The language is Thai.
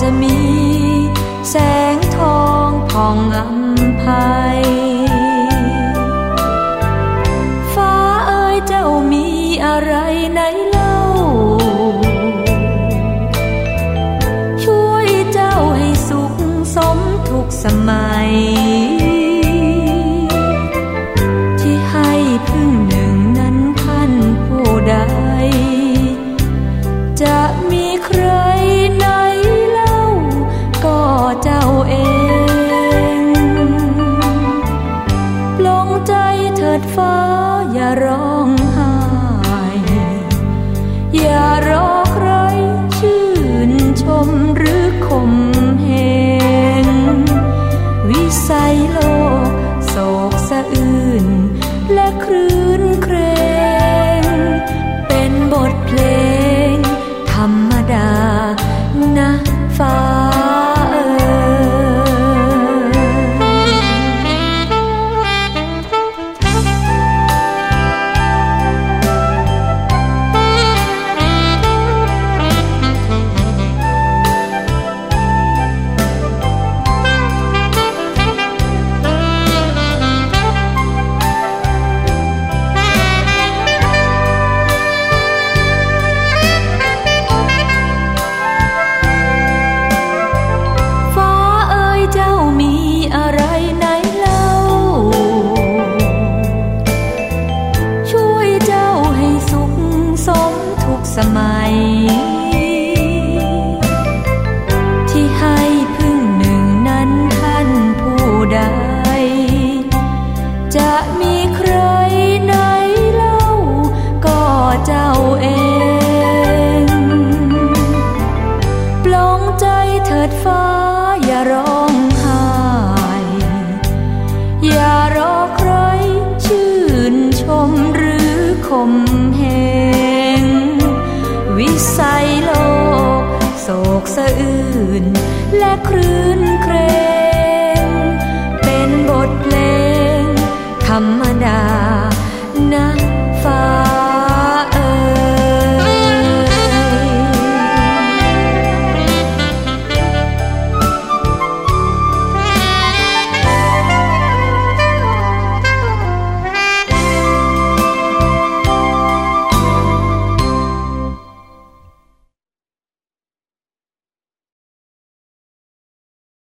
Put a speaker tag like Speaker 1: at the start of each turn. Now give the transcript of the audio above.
Speaker 1: จะมี แสงทองผ่องอำไพฟ้าเอ๋ยเจ้ามีอะไรไหนเล่า ช่วยเจ้าให้สุขสมทุกสมัย อย่าร้องไห้อย่ารอใครชื่นชมหรือข่มเหงวิสัยโลกโศกสะอื้นและครื้นเครงเป็นบทเพลงธรรมดา สมัย ที่ให้พึ่งหนึ่งนั้นท่านผู้ใด จะมีใครไหนเล่าก็เจ้าเองปลงใจเถิดฟ้าอย่าร้องไห้อย่ารอใครชื่นชมหรือข่มเห สะอื่น และครื้น